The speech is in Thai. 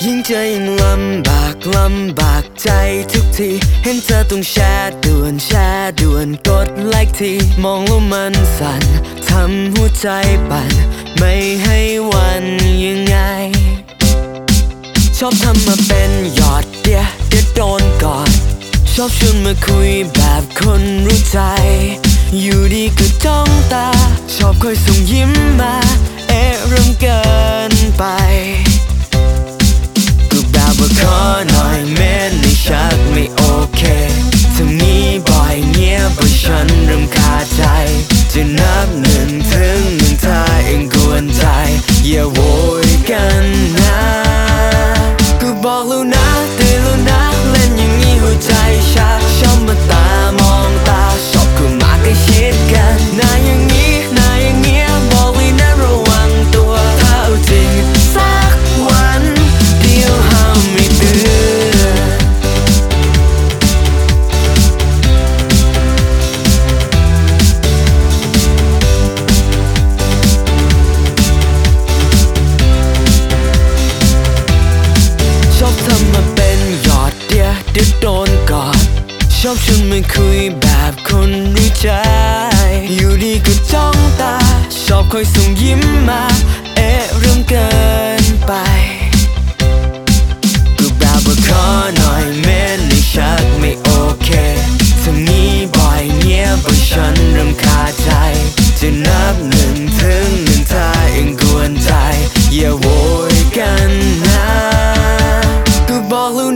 ใจยังลำบากลำบากใจทุกที เห็นเธอต้องแชร์ด่วนแชร์ด่วนกดไลค์ที มองแล้วมันสั่นทำหัวใจปั่น ไม่ให้วันยังไง ชอบทำมาเป็นหยอดเดียเดียโดนกอด ชอบชวนมาคุยแบบคนรู้ใจ อยู่ดีก็จ้องตา ชอบคอยส่งยิ้มมา เอะเริ่มเกินไป ขอหน่อยแม้ในชักไม่โอเคทำนี้บ่อยเงียบบ่ฉันเริ่มคาใจ จะนับหนึ่งถึงหนึ่งถ้าเองกวนใจ อย่าโวยกันนะ ก็บอกแล้วนะ ชอบชวนมาคุยแบบคนรู้ใจ อยู่ดีก็จ้องตา ชอบคอยส่งยิ้มมา เอ๊ะเริ่มเกินไปก็แบบว่าขอหน่อยแม้ในชักไม่โอเคทำนี้บ่อยเงียบบ่ฉันเริ่มคาใจ จะนับหนึ่งถึงหนึ่งถ้าเองกวนใจ อย่าโวยกันนะก็บอกแล้ว